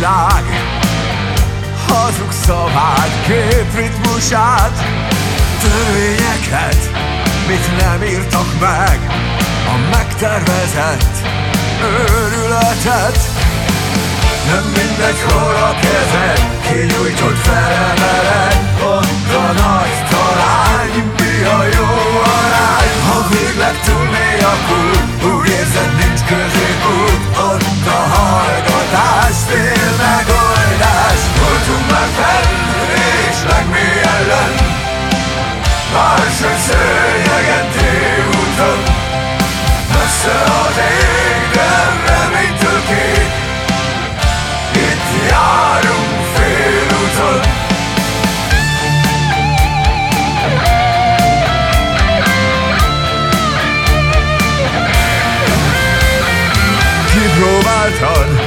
világ. Hazug szavát, képritmusát Törvényeket, mit nem írtak meg A megtervezett őrületet. Nem mindegy, hol a kezed Kinyújtott felemeled Mások szőnyegen tévúton Messze az ég, de reménytől kék Itt járunk félúton. Kipróbáltad,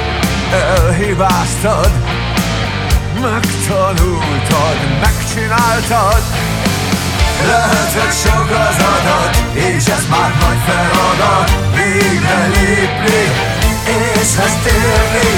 elhibáztad Megtanultad, megcsináltad Lehetett sok az adat, és ez már nagy feladat. Végre lépni, észhez térni